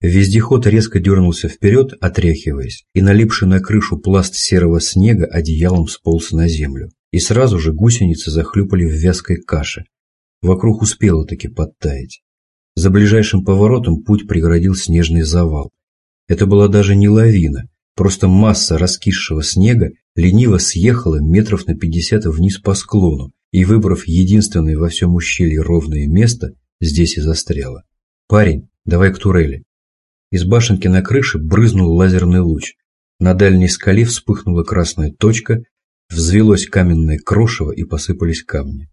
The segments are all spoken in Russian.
Вездеход резко дернулся вперед, отряхиваясь, и налипший на крышу пласт серого снега одеялом сполз на землю. И сразу же гусеницы захлюпали в вязкой каше. Вокруг успело таки подтаять. За ближайшим поворотом путь преградил снежный завал. Это была даже не лавина, просто масса раскисшего снега лениво съехала метров на пятьдесят вниз по склону и, выбрав единственное во всем ущелье ровное место, здесь и застряла. «Парень, давай к турели». Из башенки на крыше брызнул лазерный луч. На дальней скале вспыхнула красная точка, взвелось каменное крошево и посыпались камни.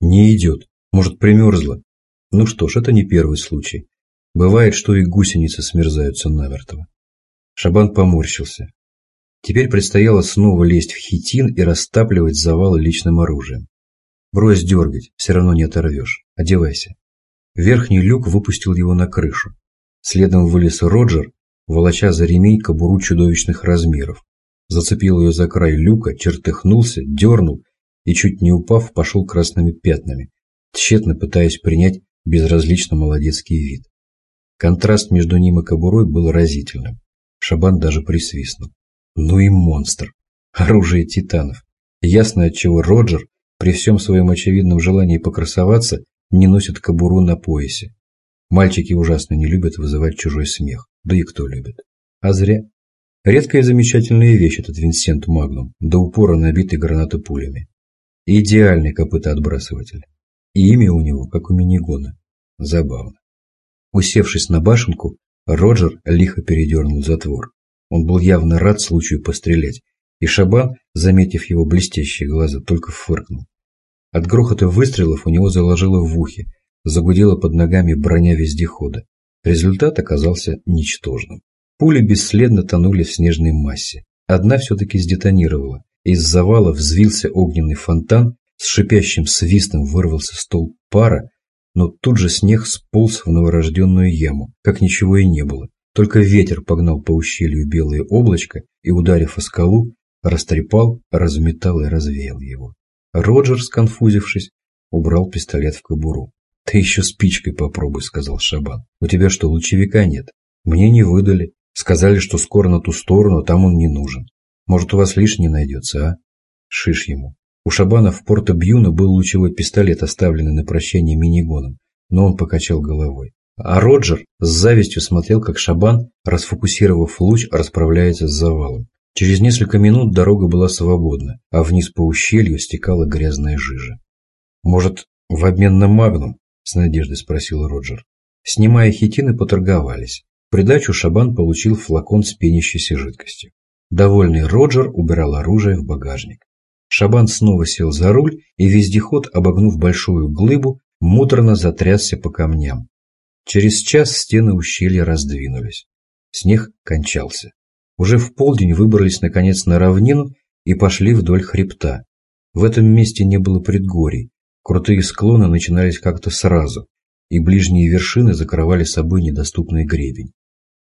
Не идет. Может, примерзла. Ну что ж, это не первый случай. Бывает, что и гусеницы смерзаются намертво. Шабан поморщился. Теперь предстояло снова лезть в хитин и растапливать завалы личным оружием. Брось дергать, все равно не оторвешь. Одевайся. Верхний люк выпустил его на крышу. Следом вылез Роджер, волоча за ремень кобуру чудовищных размеров. Зацепил ее за край люка, чертыхнулся, дернул и, чуть не упав, пошел красными пятнами, тщетно пытаясь принять безразлично молодецкий вид. Контраст между ним и кобурой был разительным. Шабан даже присвистнул. Ну и монстр. Оружие титанов. Ясно, отчего Роджер, при всем своем очевидном желании покрасоваться, не носит кобуру на поясе. Мальчики ужасно не любят вызывать чужой смех. Да и кто любит. А зря. Редкая и замечательная вещь этот Винсент Магнум, до упора набитый гранатопулями. Идеальный копытоотбрасыватель. И имя у него, как у минигона. Забавно. Усевшись на башенку, Роджер лихо передернул затвор. Он был явно рад случаю пострелять, и Шабан, заметив его блестящие глаза, только фыркнул. От грохота выстрелов у него заложило в ухе, загудела под ногами броня вездехода. Результат оказался ничтожным. Пули бесследно тонули в снежной массе. Одна все-таки сдетонировала. Из завала взвился огненный фонтан, с шипящим свистом вырвался стол пара, но тут же снег сполз в новорожденную яму, как ничего и не было. Только ветер погнал по ущелью белое облачко и, ударив о скалу, растрепал, разметал и развеял его. Роджер, сконфузившись, убрал пистолет в кобуру. «Ты еще спичкой попробуй», — сказал Шабан. «У тебя что, лучевика нет?» «Мне не выдали. Сказали, что скоро на ту сторону, там он не нужен. Может, у вас лишний найдется, а?» Шиш ему. У Шабана в Порто-Бьюна был лучевой пистолет, оставленный на прощание минигоном, но он покачал головой. А Роджер с завистью смотрел, как Шабан, расфокусировав луч, расправляется с завалом. Через несколько минут дорога была свободна, а вниз по ущелью стекала грязная жижа. «Может, в обмен на магнум?» – с надеждой спросил Роджер. Снимая хитины, поторговались. Придачу Шабан получил флакон с пенящейся жидкостью. Довольный Роджер убирал оружие в багажник. Шабан снова сел за руль, и вездеход, обогнув большую глыбу, муторно затрясся по камням. Через час стены ущелья раздвинулись. Снег кончался. Уже в полдень выбрались наконец на равнину и пошли вдоль хребта. В этом месте не было предгорий. Крутые склоны начинались как-то сразу, и ближние вершины закрывали собой недоступный гребень.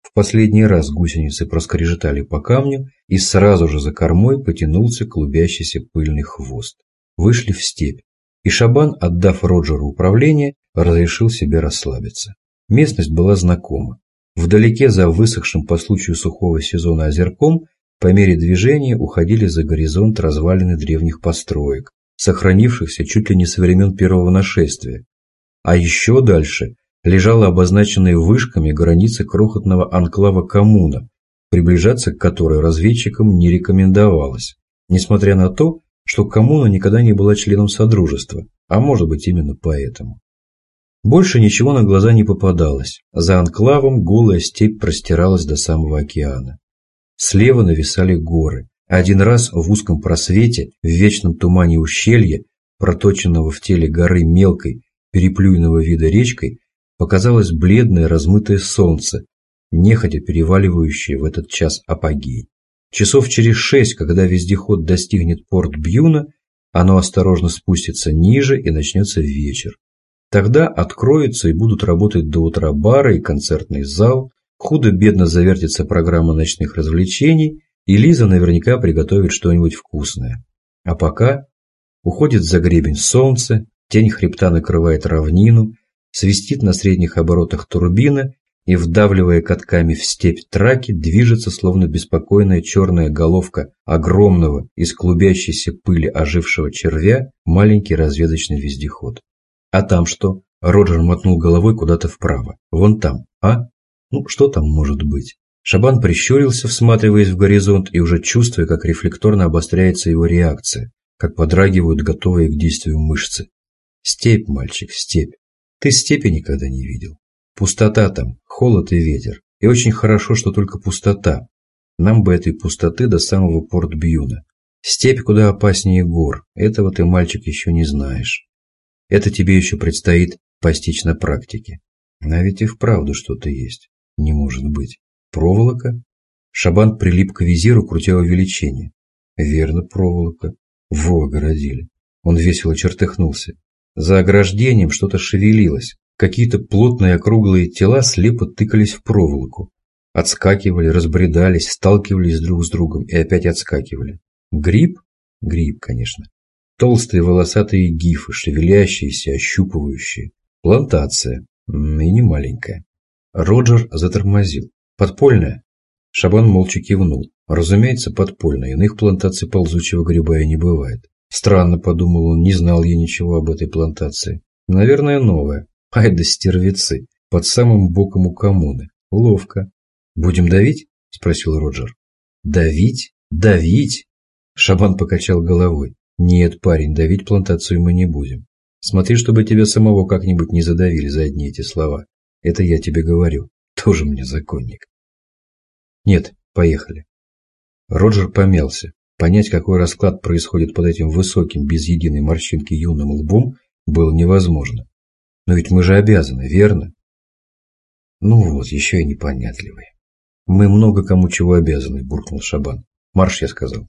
В последний раз гусеницы проскрежетали по камню, и сразу же за кормой потянулся клубящийся пыльный хвост. Вышли в степь, и Шабан, отдав Роджеру управление, разрешил себе расслабиться. Местность была знакома. Вдалеке за высохшим по случаю сухого сезона озерком по мере движения уходили за горизонт развалины древних построек, сохранившихся чуть ли не со времен первого нашествия. А еще дальше лежала обозначенная вышками граница крохотного анклава коммуна, приближаться к которой разведчикам не рекомендовалось, несмотря на то, что коммуна никогда не была членом Содружества, а может быть именно поэтому. Больше ничего на глаза не попадалось, за анклавом голая степь простиралась до самого океана. Слева нависали горы, один раз в узком просвете, в вечном тумане ущелья, проточенного в теле горы мелкой, переплюйного вида речкой, показалось бледное размытое солнце, нехотя переваливающее в этот час апогей. Часов через шесть, когда вездеход достигнет порт Бьюна, оно осторожно спустится ниже и начнется вечер. Тогда откроются и будут работать до утра бары и концертный зал, худо-бедно завертится программа ночных развлечений, и Лиза наверняка приготовит что-нибудь вкусное. А пока уходит за гребень солнце, тень хребта накрывает равнину, свистит на средних оборотах турбина, и, вдавливая катками в степь траки, движется, словно беспокойная черная головка огромного из клубящейся пыли ожившего червя, маленький разведочный вездеход. А там что? Роджер мотнул головой куда-то вправо. Вон там, а? Ну, что там может быть? Шабан прищурился, всматриваясь в горизонт и уже чувствуя, как рефлекторно обостряется его реакция, как подрагивают готовые к действию мышцы. Степь, мальчик, степь. Ты степи никогда не видел. Пустота там, холод и ветер. И очень хорошо, что только пустота. Нам бы этой пустоты до самого Порт-Бьюна. Степь куда опаснее гор. Этого ты, мальчик, еще не знаешь. Это тебе еще предстоит постичь на практике. А ведь и вправду что-то есть. Не может быть. Проволока? Шабан прилип к визиру, крутя увеличение. Верно, проволока. Во, огородили. Он весело чертыхнулся. За ограждением что-то шевелилось. Какие-то плотные округлые тела слепо тыкались в проволоку. Отскакивали, разбредались, сталкивались друг с другом и опять отскакивали. Гриб? Гриб, конечно. Толстые волосатые гифы, шевелящиеся, ощупывающие. Плантация. И не маленькая. Роджер затормозил. Подпольная? Шабан молча кивнул. Разумеется, подпольная. Иных плантаций ползучего гриба и не бывает. Странно, подумал он, не знал я ничего об этой плантации. Наверное, новая. Ай да стервецы. Под самым боком у коммуны. Ловко. Будем давить? Спросил Роджер. Давить? Давить? Шабан покачал головой. Нет, парень, давить плантацию мы не будем. Смотри, чтобы тебя самого как-нибудь не задавили за одни эти слова. Это я тебе говорю. Тоже мне законник. Нет, поехали. Роджер помялся. Понять, какой расклад происходит под этим высоким, без единой морщинки юным лбом, было невозможно. Но ведь мы же обязаны, верно? Ну вот, еще и непонятливый. Мы много кому чего обязаны, буркнул Шабан. Марш, я сказал.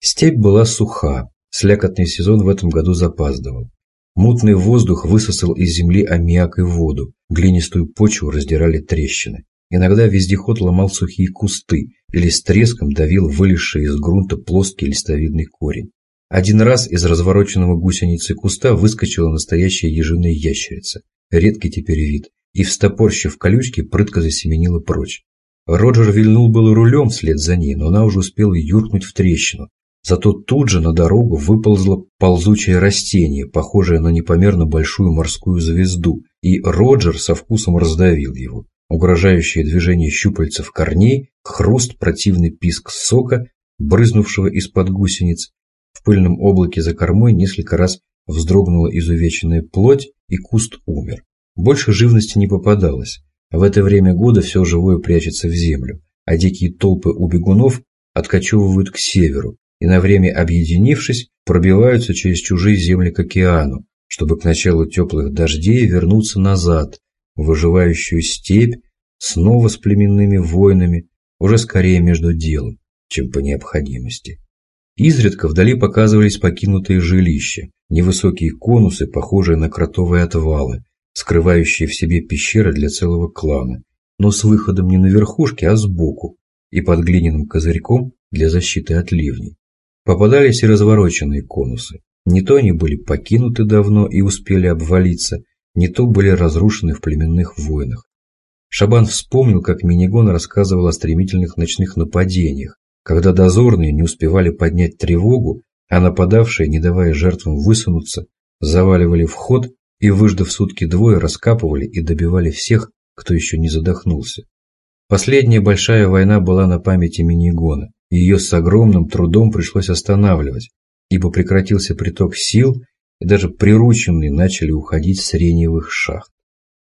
Степь была суха, слякотный сезон в этом году запаздывал. Мутный воздух высосал из земли аммиак и воду, глинистую почву раздирали трещины. Иногда вездеход ломал сухие кусты или с треском давил вылезший из грунта плоский листовидный корень. Один раз из развороченного гусеницы куста выскочила настоящая ежиная ящерица, редкий теперь вид, и, встопорщив колючки, прытко засеменила прочь. Роджер вильнул было рулем вслед за ней, но она уже успела юркнуть в трещину. Зато тут же на дорогу выползло ползучее растение, похожее на непомерно большую морскую звезду, и Роджер со вкусом раздавил его угрожающее движение щупальцев корней, хруст, противный писк сока, брызнувшего из-под гусениц. В пыльном облаке за кормой несколько раз вздрогнула изувеченная плоть, и куст умер. Больше живности не попадалось. В это время года все живое прячется в землю, а дикие толпы у бегунов откачевывают к северу и на время объединившись, пробиваются через чужие земли к океану, чтобы к началу теплых дождей вернуться назад, выживающую степь, снова с племенными воинами, уже скорее между делом, чем по необходимости. Изредка вдали показывались покинутые жилища, невысокие конусы, похожие на кротовые отвалы, скрывающие в себе пещеры для целого клана, но с выходом не на верхушке, а сбоку, и под глиняным козырьком для защиты от ливней. Попадались и развороченные конусы. Не то они были покинуты давно и успели обвалиться, не то были разрушены в племенных войнах. Шабан вспомнил, как Минигон рассказывал о стремительных ночных нападениях, когда дозорные не успевали поднять тревогу, а нападавшие, не давая жертвам высунуться, заваливали вход и, выждав сутки двое, раскапывали и добивали всех, кто еще не задохнулся. Последняя большая война была на памяти Минигона, ее с огромным трудом пришлось останавливать, ибо прекратился приток сил и даже прирученные начали уходить с реневых шахт.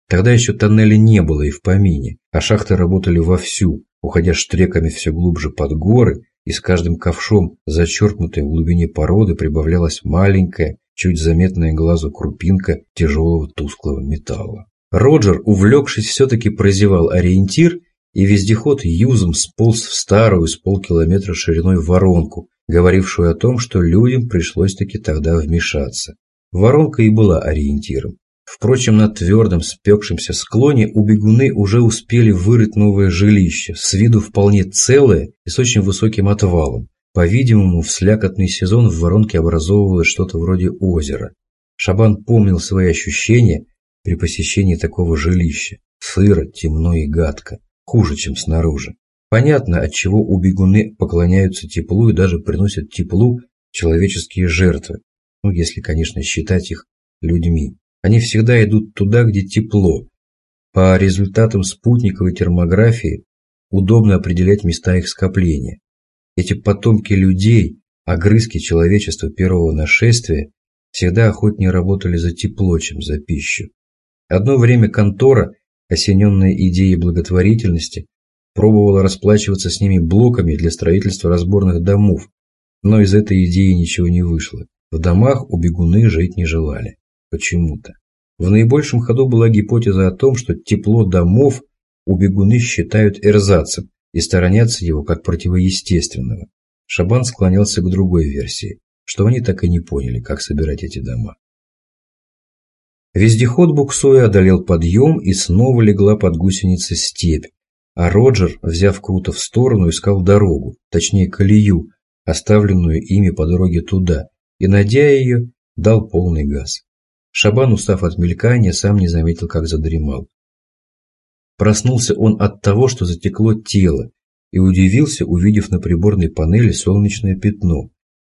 Тогда еще тоннеля не было и в помине, а шахты работали вовсю, уходя штреками все глубже под горы, и с каждым ковшом, зачеркнутой в глубине породы, прибавлялась маленькая, чуть заметная глазу крупинка тяжелого тусклого металла. Роджер, увлекшись, все-таки прозевал ориентир, и вездеход юзом сполз в старую с полкилометра шириной воронку, говорившую о том, что людям пришлось таки тогда вмешаться. Воронка и была ориентиром. Впрочем, на твердом спекшемся склоне у бегуны уже успели вырыть новое жилище, с виду вполне целое и с очень высоким отвалом. По-видимому, в слякотный сезон в воронке образовывалось что-то вроде озера. Шабан помнил свои ощущения при посещении такого жилища. Сыро, темно и гадко. Хуже, чем снаружи. Понятно, от чего у бегуны поклоняются теплу и даже приносят теплу человеческие жертвы. Ну, если, конечно, считать их людьми. Они всегда идут туда, где тепло. По результатам спутниковой термографии удобно определять места их скопления. Эти потомки людей, огрызки человечества первого нашествия, всегда охотнее работали за тепло, чем за пищу. Одно время контора, осененная идеей благотворительности, пробовала расплачиваться с ними блоками для строительства разборных домов, но из этой идеи ничего не вышло. В домах у бегуны жить не желали. Почему-то. В наибольшем ходу была гипотеза о том, что тепло домов у бегуны считают эрзацем и сторонятся его как противоестественного. Шабан склонялся к другой версии, что они так и не поняли, как собирать эти дома. Вездеход буксуя одолел подъем и снова легла под гусеницы степь, а Роджер, взяв круто в сторону, искал дорогу, точнее колею, оставленную ими по дороге туда, и, найдя ее, дал полный газ. Шабан, устав от мелькания, сам не заметил, как задремал. Проснулся он от того, что затекло тело, и удивился, увидев на приборной панели солнечное пятно.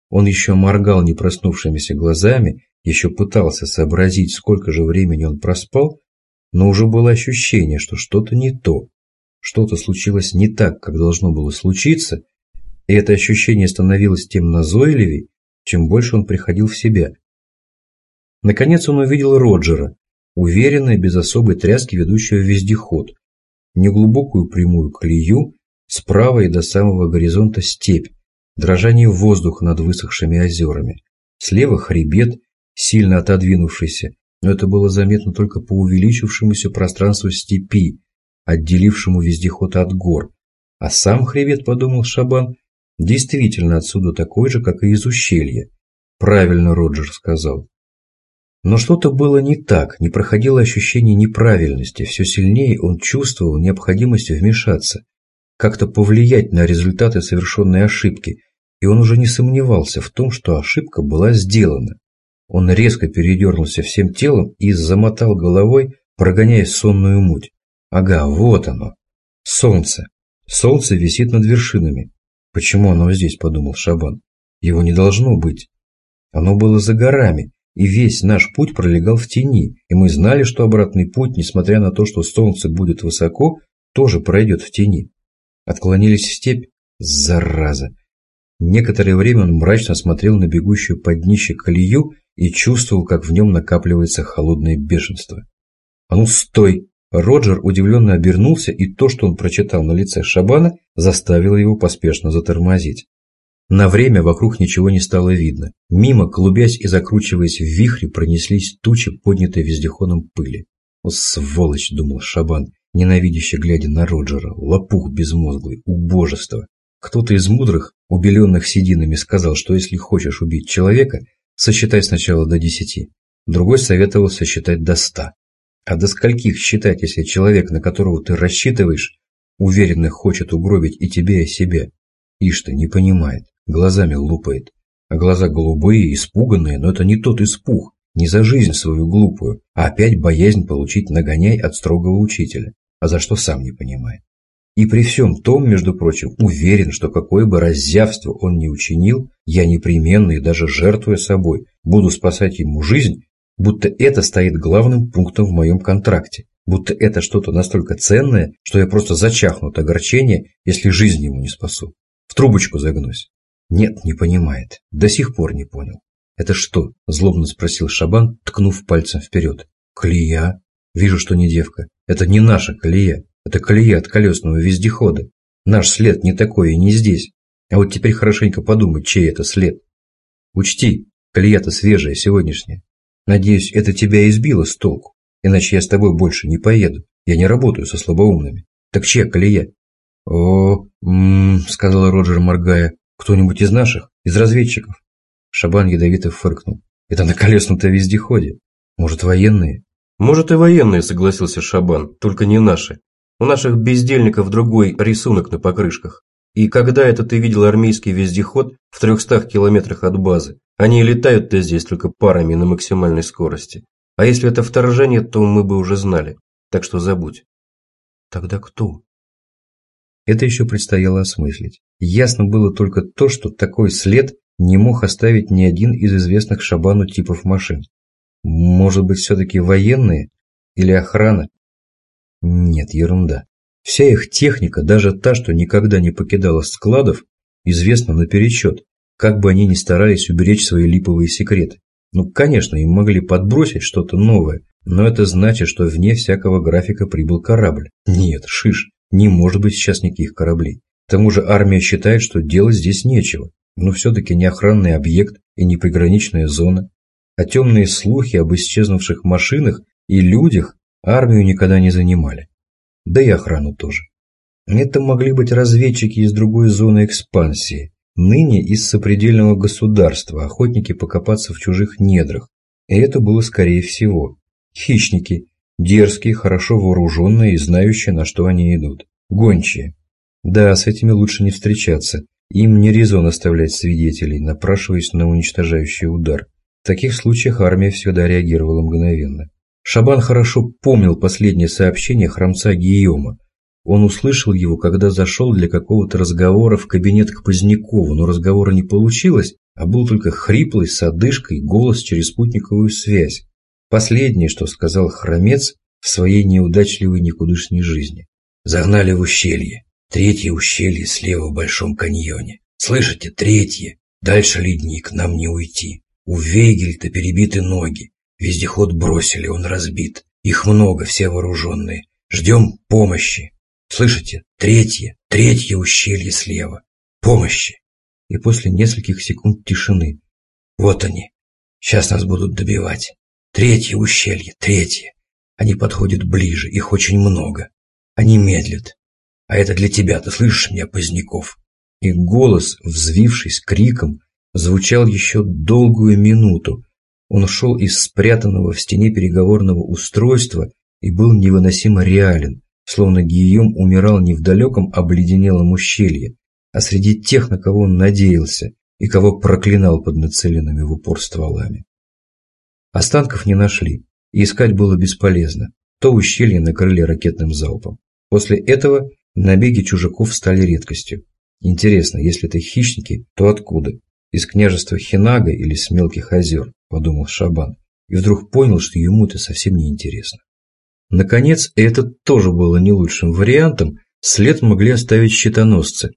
Он еще моргал не проснувшимися глазами, еще пытался сообразить, сколько же времени он проспал, но уже было ощущение, что что-то не то, что-то случилось не так, как должно было случиться, и это ощущение становилось тем назойливей, чем больше он приходил в себя. Наконец он увидел Роджера, уверенно и без особой тряски ведущего вездеход, неглубокую прямую колею, справа и до самого горизонта степь, дрожание воздуха над высохшими озерами, слева хребет, сильно отодвинувшийся, но это было заметно только по увеличившемуся пространству степи, отделившему вездеход от гор, а сам хребет, подумал Шабан, действительно отсюда такой же, как и из ущелья. Правильно Роджер сказал. Но что-то было не так, не проходило ощущение неправильности, все сильнее он чувствовал необходимость вмешаться, как-то повлиять на результаты совершенной ошибки, и он уже не сомневался в том, что ошибка была сделана. Он резко передернулся всем телом и замотал головой, прогоняя сонную муть. Ага, вот оно. Солнце. Солнце висит над вершинами. Почему оно здесь, подумал Шабан. Его не должно быть. Оно было за горами, и весь наш путь пролегал в тени, и мы знали, что обратный путь, несмотря на то, что солнце будет высоко, тоже пройдет в тени. Отклонились в степь? Зараза! Некоторое время он мрачно смотрел на бегущую под днище колею и чувствовал, как в нем накапливается холодное бешенство. «А ну, стой!» Роджер удивленно обернулся, и то, что он прочитал на лице Шабана, заставило его поспешно затормозить. На время вокруг ничего не стало видно. Мимо, клубясь и закручиваясь в вихре, пронеслись тучи, поднятые вездеходом пыли. «О, сволочь!» – думал Шабан, ненавидяще глядя на Роджера. «Лопух безмозглый, убожество!» Кто-то из мудрых, убеленных сединами, сказал, что если хочешь убить человека, сосчитай сначала до десяти. Другой советовал сосчитать до ста. А до скольких считать, если человек, на которого ты рассчитываешь, уверенно хочет угробить и тебя, и себя? Ишь-то не понимает глазами лупает. А глаза голубые, испуганные, но это не тот испуг, не за жизнь свою глупую, а опять боязнь получить нагоняй от строгого учителя, а за что сам не понимает. И при всем том, между прочим, уверен, что какое бы раззявство он ни учинил, я непременно и даже жертвуя собой, буду спасать ему жизнь, будто это стоит главным пунктом в моем контракте, будто это что-то настолько ценное, что я просто зачахну от огорчения, если жизнь ему не спасу. В трубочку загнусь. Нет, не понимает. До сих пор не понял. Это что? Злобно спросил Шабан, ткнув пальцем вперед. Колея. Вижу, что не девка. Это не наша колея. Это колея от колесного вездехода. Наш след не такой и не здесь. А вот теперь хорошенько подумай, чей это след. Учти, колея-то свежая, сегодняшняя. Надеюсь, это тебя избило с толку. Иначе я с тобой больше не поеду. Я не работаю со слабоумными. Так чья колея? О, м -м, сказал Роджер, моргая. Кто-нибудь из наших? Из разведчиков? Шабан ядовито фыркнул. Это на колесном-то вездеходе. Может, военные? Может, и военные, согласился Шабан, только не наши. У наших бездельников другой рисунок на покрышках. И когда это ты видел армейский вездеход в трехстах километрах от базы? Они летают-то здесь только парами на максимальной скорости. А если это вторжение, то мы бы уже знали. Так что забудь. Тогда кто? Это еще предстояло осмыслить. Ясно было только то, что такой след не мог оставить ни один из известных Шабану типов машин. Может быть, все-таки военные? Или охрана? Нет, ерунда. Вся их техника, даже та, что никогда не покидала складов, известна наперечет, как бы они ни старались уберечь свои липовые секреты. Ну, конечно, им могли подбросить что-то новое, но это значит, что вне всякого графика прибыл корабль. Нет, шиш, не может быть сейчас никаких кораблей. К тому же армия считает, что делать здесь нечего. Но все-таки не охранный объект и не приграничная зона. А темные слухи об исчезнувших машинах и людях армию никогда не занимали. Да и охрану тоже. Это могли быть разведчики из другой зоны экспансии, ныне из сопредельного государства, охотники покопаться в чужих недрах. И это было скорее всего. Хищники, дерзкие, хорошо вооруженные и знающие, на что они идут. Гончие. Да, с этими лучше не встречаться. Им не резон оставлять свидетелей, напрашиваясь на уничтожающий удар. В таких случаях армия всегда реагировала мгновенно. Шабан хорошо помнил последнее сообщение храмца Гийома. Он услышал его, когда зашел для какого-то разговора в кабинет к Позднякову, но разговора не получилось, а был только хриплый, с одышкой, голос через спутниковую связь. Последнее, что сказал хромец в своей неудачливой никудышней жизни. Загнали в ущелье. Третье ущелье слева в Большом каньоне. Слышите, третье. Дальше ледник, нам не уйти. У Вейгельта перебиты ноги. Вездеход бросили, он разбит. Их много, все вооруженные. Ждем помощи. Слышите? Третье, третье ущелье слева. Помощи. И после нескольких секунд тишины. Вот они. Сейчас нас будут добивать. Третье ущелье, третье. Они подходят ближе, их очень много. Они медлят. А это для тебя, ты слышишь меня, Поздняков? И голос, взвившись криком, звучал еще долгую минуту. Он шел из спрятанного в стене переговорного устройства и был невыносимо реален, словно Гийом умирал не в далеком обледенелом ущелье, а среди тех, на кого он надеялся и кого проклинал под нацеленными в упор стволами. Останков не нашли, и искать было бесполезно. То ущелье накрыли ракетным залпом. После этого набеги чужаков стали редкостью. Интересно, если это хищники, то откуда? Из княжества Хинага или с мелких озер, подумал Шабан, и вдруг понял, что ему это совсем не интересно. Наконец, это тоже было не лучшим вариантом, след могли оставить щитоносцы.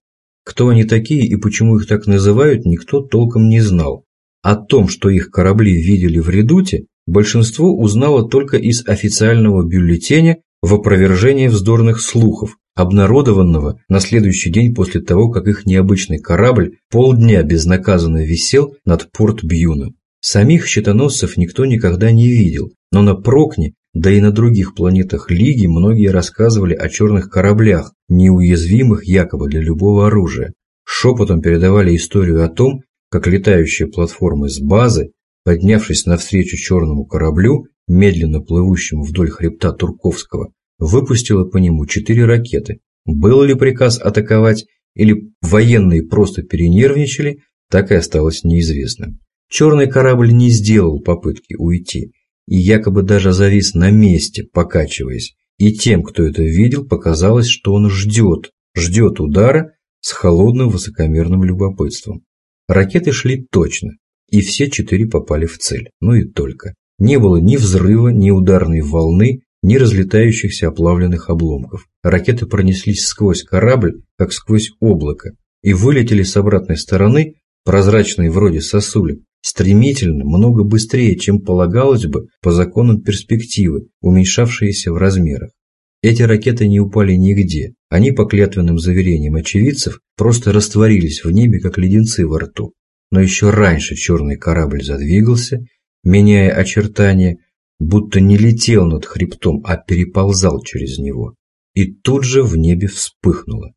Кто они такие и почему их так называют, никто толком не знал. О том, что их корабли видели в редуте, большинство узнало только из официального бюллетеня в опровержение вздорных слухов, обнародованного на следующий день после того, как их необычный корабль полдня безнаказанно висел над порт Бьюна. Самих щитоносцев никто никогда не видел, но на Прокне, да и на других планетах Лиги многие рассказывали о черных кораблях, неуязвимых якобы для любого оружия. Шепотом передавали историю о том, как летающая платформа с базы, поднявшись навстречу черному кораблю, медленно плывущему вдоль хребта Турковского, выпустила по нему четыре ракеты. Был ли приказ атаковать или военные просто перенервничали, так и осталось неизвестным. Черный корабль не сделал попытки уйти и якобы даже завис на месте, покачиваясь, и тем, кто это видел, показалось, что он ждет, ждет удара с холодным высокомерным любопытством. Ракеты шли точно, и все четыре попали в цель, ну и только. Не было ни взрыва, ни ударной волны, ни разлетающихся оплавленных обломков. Ракеты пронеслись сквозь корабль, как сквозь облако, и вылетели с обратной стороны, прозрачные вроде сосули, стремительно, много быстрее, чем полагалось бы по законам перспективы, уменьшавшиеся в размерах. Эти ракеты не упали нигде, они, по клятвенным заверениям очевидцев, просто растворились в небе, как леденцы во рту. Но еще раньше черный корабль задвигался, меняя очертания, будто не летел над хребтом, а переползал через него. И тут же в небе вспыхнуло.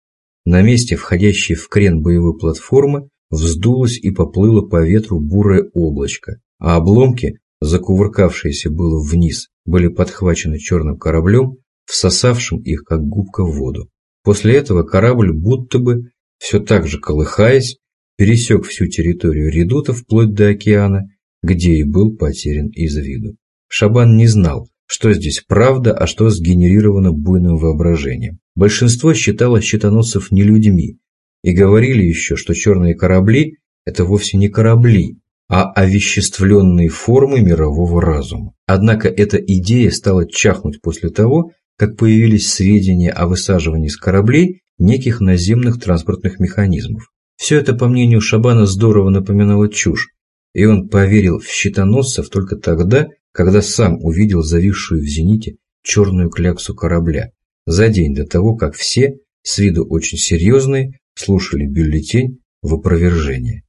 На месте входящей в крен боевой платформы вздулось и поплыло по ветру бурое облачко, а обломки, закувыркавшиеся было вниз, были подхвачены черным кораблем всосавшим их, как губка в воду. После этого корабль будто бы, все так же колыхаясь, пересек всю территорию редута вплоть до океана, где и был потерян из виду. Шабан не знал, Что здесь правда, а что сгенерировано буйным воображением. Большинство считало щитоносцев не людьми и говорили еще, что черные корабли – это вовсе не корабли, а овеществленные формы мирового разума. Однако эта идея стала чахнуть после того, как появились сведения о высаживании с кораблей неких наземных транспортных механизмов. Все это, по мнению Шабана, здорово напоминало чушь, и он поверил в щитоносцев только тогда, когда сам увидел зависшую в зените черную кляксу корабля, за день до того, как все, с виду очень серьезные, слушали бюллетень в опровержение.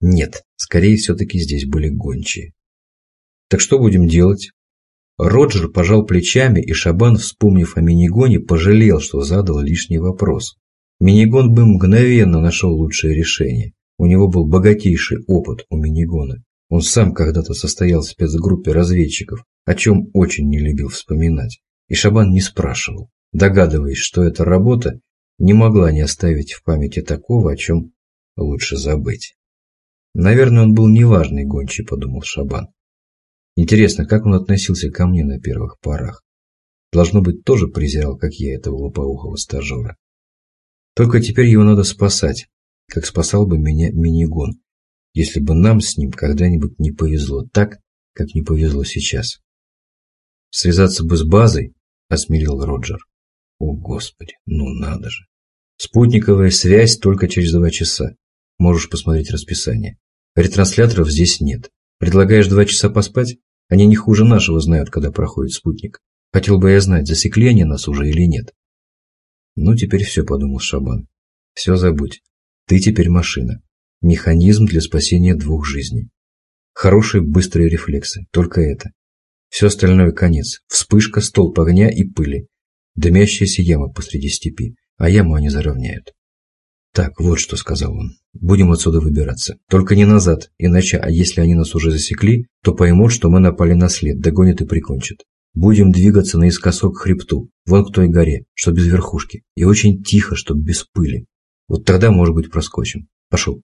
Нет, скорее все-таки здесь были гончие. Так что будем делать? Роджер пожал плечами, и Шабан, вспомнив о минигоне, пожалел, что задал лишний вопрос. Минигон бы мгновенно нашел лучшее решение. У него был богатейший опыт у минигона. Он сам когда-то состоял в спецгруппе разведчиков, о чем очень не любил вспоминать. И Шабан не спрашивал, догадываясь, что эта работа не могла не оставить в памяти такого, о чем лучше забыть. Наверное, он был неважный гончий, подумал Шабан. Интересно, как он относился ко мне на первых порах? Должно быть, тоже презирал, как я, этого лопоухого стажера. Только теперь его надо спасать, как спасал бы меня минигон, если бы нам с ним когда-нибудь не повезло так, как не повезло сейчас. Связаться бы с базой, осмелил Роджер. О, Господи, ну надо же. Спутниковая связь только через два часа. Можешь посмотреть расписание. Ретрансляторов здесь нет. Предлагаешь два часа поспать? Они не хуже нашего знают, когда проходит спутник. Хотел бы я знать, засекли они нас уже или нет. Ну, теперь все, подумал Шабан. Все забудь. Ты теперь машина. Механизм для спасения двух жизней. Хорошие быстрые рефлексы, только это. Все остальное конец. Вспышка, столб огня и пыли. Дымящаяся яма посреди степи, а яму они заровняют. Так, вот что сказал он. Будем отсюда выбираться. Только не назад, иначе, а если они нас уже засекли, то поймут, что мы напали на след, догонят и прикончат. Будем двигаться наискосок к хребту, вон к той горе, что без верхушки, и очень тихо, чтоб без пыли. Вот тогда, может быть, проскочим. Пошел.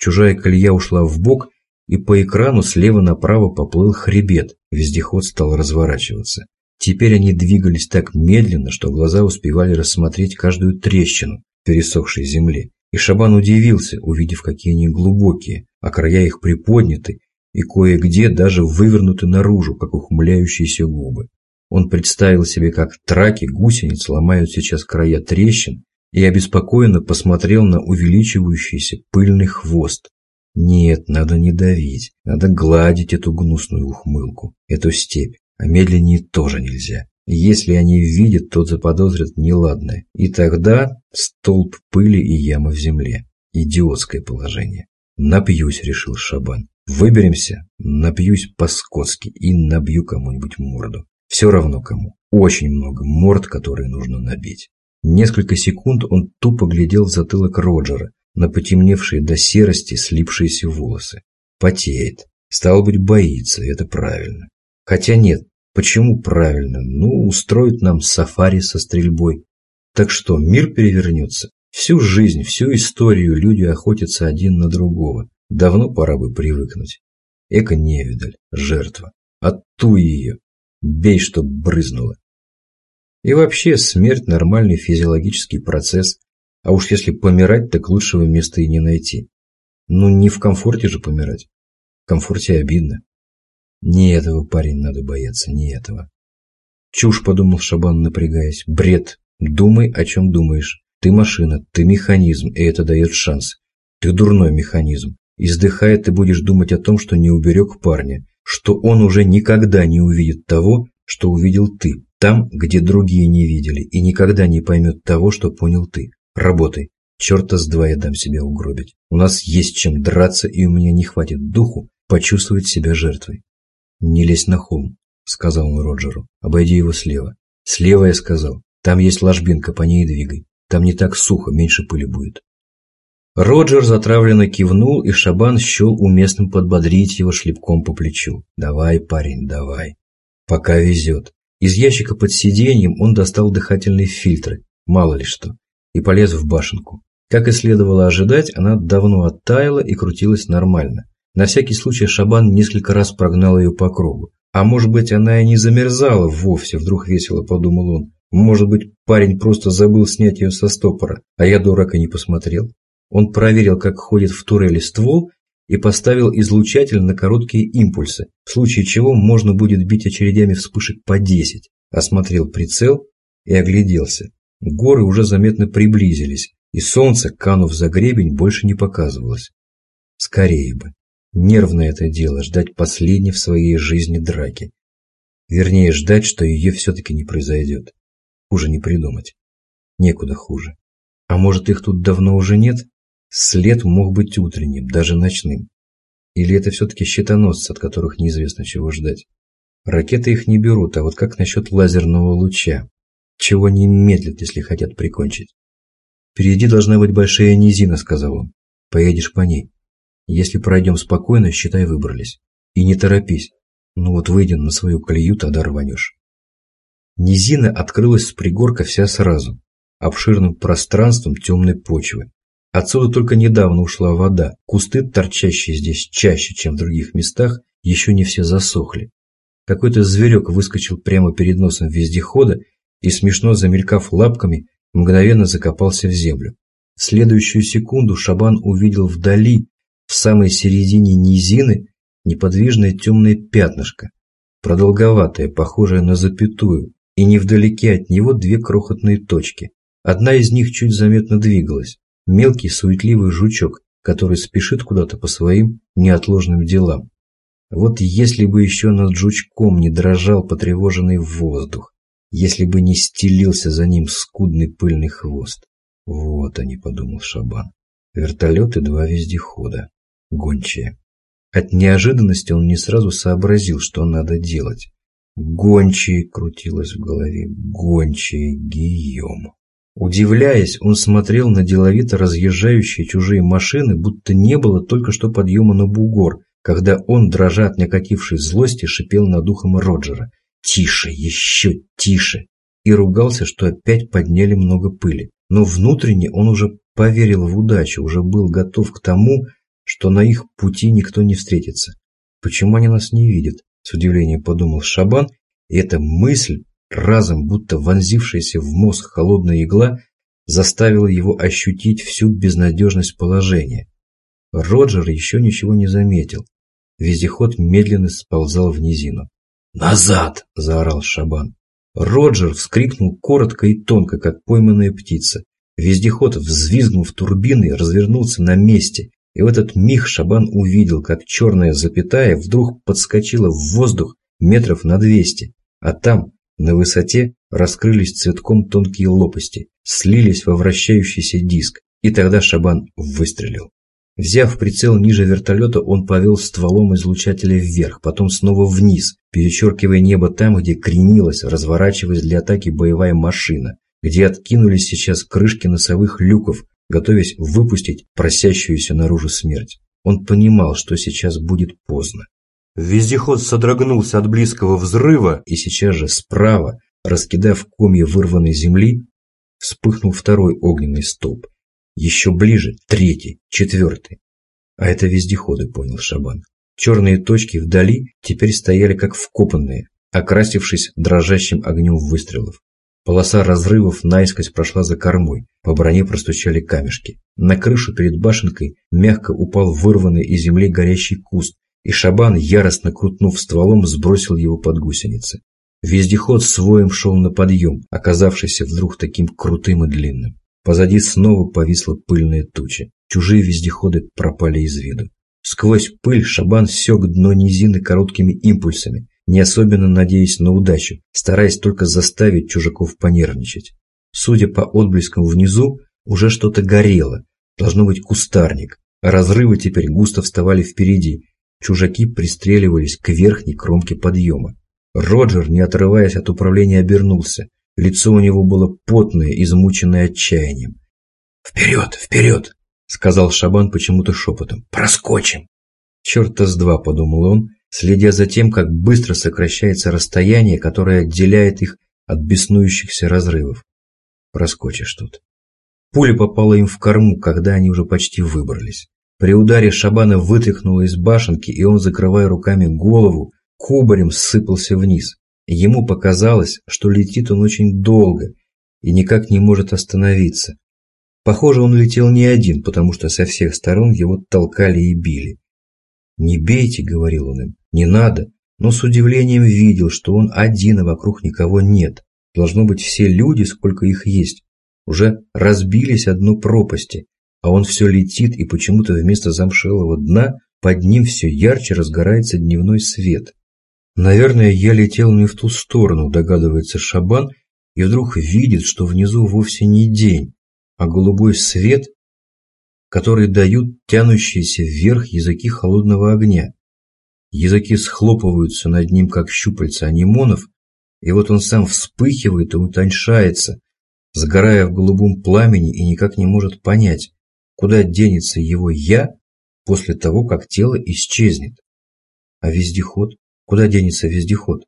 Чужая колея ушла в бок, и по экрану слева направо поплыл хребет. Вездеход стал разворачиваться. Теперь они двигались так медленно, что глаза успевали рассмотреть каждую трещину пересохшей земле. И Шабан удивился, увидев, какие они глубокие, а края их приподняты и кое-где даже вывернуты наружу, как ухмыляющиеся губы. Он представил себе, как траки гусениц ломают сейчас края трещин и обеспокоенно посмотрел на увеличивающийся пыльный хвост. Нет, надо не давить, надо гладить эту гнусную ухмылку, эту степь, а медленнее тоже нельзя. Если они видят, то заподозрят неладное, и тогда столб пыли и яма в земле. Идиотское положение. Напьюсь, решил Шабан. Выберемся, напьюсь по-скотски и набью кому-нибудь морду. Все равно кому. Очень много морд, которые нужно набить. Несколько секунд он тупо глядел в затылок Роджера, на потемневшие до серости слипшиеся волосы. Потеет. Стало быть, боится, это правильно. Хотя нет, почему правильно? Ну, устроит нам сафари со стрельбой. Так что, мир перевернется? Всю жизнь, всю историю люди охотятся один на другого. Давно пора бы привыкнуть. Эко невидаль, жертва. Оттуй ее. Бей, чтоб брызнуло. И вообще, смерть – нормальный физиологический процесс, а уж если помирать, так лучшего места и не найти. Ну, не в комфорте же помирать. В комфорте обидно. Не этого, парень, надо бояться, не этого. Чушь, подумал Шабан, напрягаясь. Бред. Думай, о чем думаешь. Ты машина, ты механизм, и это дает шанс. Ты дурной механизм. Издыхая, ты будешь думать о том, что не уберег парня, что он уже никогда не увидит того, что увидел ты, там, где другие не видели, и никогда не поймет того, что понял ты. Работай. Черта с два я дам себя угробить. У нас есть чем драться, и у меня не хватит духу почувствовать себя жертвой. Не лезь на холм, сказал он Роджеру. Обойди его слева. Слева я сказал. Там есть ложбинка, по ней двигай. Там не так сухо, меньше пыли будет. Роджер затравленно кивнул, и Шабан счел уместным подбодрить его шлепком по плечу. «Давай, парень, давай. Пока везет. Из ящика под сиденьем он достал дыхательные фильтры, мало ли что, и полез в башенку. Как и следовало ожидать, она давно оттаяла и крутилась нормально. На всякий случай Шабан несколько раз прогнал ее по кругу. А может быть, она и не замерзала вовсе, вдруг весело подумал он. Может быть, парень просто забыл снять ее со стопора, а я, дурак, и не посмотрел. Он проверил, как ходит в турели ствол, и поставил излучатель на короткие импульсы, в случае чего можно будет бить очередями вспышек по 10. Осмотрел прицел и огляделся. Горы уже заметно приблизились, и солнце, канув за гребень, больше не показывалось. Скорее бы. Нервное это дело, ждать последней в своей жизни драки. Вернее, ждать, что ее все-таки не произойдет. Хуже не придумать. Некуда хуже. А может, их тут давно уже нет? След мог быть утренним, даже ночным. Или это все-таки щитоносцы, от которых неизвестно чего ждать? Ракеты их не берут, а вот как насчет лазерного луча? Чего они медлят, если хотят прикончить? «Впереди должна быть большая низина», — сказал он. «Поедешь по ней. Если пройдем спокойно, считай, выбрались. И не торопись. Ну вот выйдем на свою колею, тогда рванешь». Низина открылась с пригорка вся сразу, обширным пространством темной почвы. Отсюда только недавно ушла вода. Кусты, торчащие здесь чаще, чем в других местах, еще не все засохли. Какой-то зверек выскочил прямо перед носом вездехода и, смешно замелькав лапками, мгновенно закопался в землю. В следующую секунду Шабан увидел вдали, в самой середине низины, неподвижное темное пятнышко, продолговатое, похожее на запятую, и невдалеке от него две крохотные точки. Одна из них чуть заметно двигалась. Мелкий суетливый жучок, который спешит куда-то по своим неотложным делам. Вот если бы еще над жучком не дрожал потревоженный воздух, если бы не стелился за ним скудный пыльный хвост. Вот они, подумал Шабан. Вертолет и два вездехода. Гончие. От неожиданности он не сразу сообразил, что надо делать. Гончие крутилось в голове. Гончие Гийом. Удивляясь, он смотрел на деловито разъезжающие чужие машины, будто не было только что подъема на бугор, когда он, дрожа от накатившей злости, шипел над ухом Роджера. «Тише, еще тише!» и ругался, что опять подняли много пыли. Но внутренне он уже поверил в удачу, уже был готов к тому, что на их пути никто не встретится. «Почему они нас не видят?» – с удивлением подумал Шабан, и эта мысль разом, будто вонзившаяся в мозг холодная игла, заставила его ощутить всю безнадежность положения. Роджер еще ничего не заметил. Вездеход медленно сползал в низину. «Назад!» – заорал Шабан. Роджер вскрикнул коротко и тонко, как пойманная птица. Вездеход, взвизгнув турбиной, развернулся на месте, и в этот миг Шабан увидел, как черная запятая вдруг подскочила в воздух метров на двести, а там, на высоте раскрылись цветком тонкие лопасти, слились во вращающийся диск, и тогда Шабан выстрелил. Взяв прицел ниже вертолета, он повел стволом излучателя вверх, потом снова вниз, перечеркивая небо там, где кренилась, разворачиваясь для атаки боевая машина, где откинулись сейчас крышки носовых люков, готовясь выпустить просящуюся наружу смерть. Он понимал, что сейчас будет поздно. Вездеход содрогнулся от близкого взрыва, и сейчас же справа, раскидав комья вырванной земли, вспыхнул второй огненный столб. Еще ближе третий, четвертый. А это вездеходы, понял Шабан. Черные точки вдали теперь стояли как вкопанные, окрасившись дрожащим огнем выстрелов. Полоса разрывов наискось прошла за кормой, по броне простучали камешки. На крышу перед башенкой мягко упал вырванный из земли горящий куст, и Шабан, яростно крутнув стволом, сбросил его под гусеницы. Вездеход своим шел на подъем, оказавшийся вдруг таким крутым и длинным. Позади снова повисла пыльная туча. Чужие вездеходы пропали из виду. Сквозь пыль Шабан сёк дно низины короткими импульсами, не особенно надеясь на удачу, стараясь только заставить чужаков понервничать. Судя по отблескам внизу, уже что-то горело, должно быть кустарник, разрывы теперь густо вставали впереди, Чужаки пристреливались к верхней кромке подъема. Роджер, не отрываясь от управления, обернулся. Лицо у него было потное, измученное отчаянием. «Вперед, вперед!» — сказал Шабан почему-то шепотом. «Проскочим!» «Черта с два!» — подумал он, следя за тем, как быстро сокращается расстояние, которое отделяет их от беснующихся разрывов. Проскочишь тут. Пуля попала им в корму, когда они уже почти выбрались. При ударе Шабана вытряхнуло из башенки, и он, закрывая руками голову, кубарем сыпался вниз. Ему показалось, что летит он очень долго и никак не может остановиться. Похоже, он летел не один, потому что со всех сторон его толкали и били. «Не бейте», — говорил он им, — «не надо», но с удивлением видел, что он один, а вокруг никого нет. Должно быть, все люди, сколько их есть, уже разбились одну пропасти, а он все летит, и почему-то вместо замшелого дна под ним все ярче разгорается дневной свет. Наверное, я летел не в ту сторону, догадывается Шабан, и вдруг видит, что внизу вовсе не день, а голубой свет, который дают тянущиеся вверх языки холодного огня. Языки схлопываются над ним, как щупальца анимонов, и вот он сам вспыхивает и утоньшается, сгорая в голубом пламени и никак не может понять, куда денется его «я» после того, как тело исчезнет. А вездеход? Куда денется вездеход?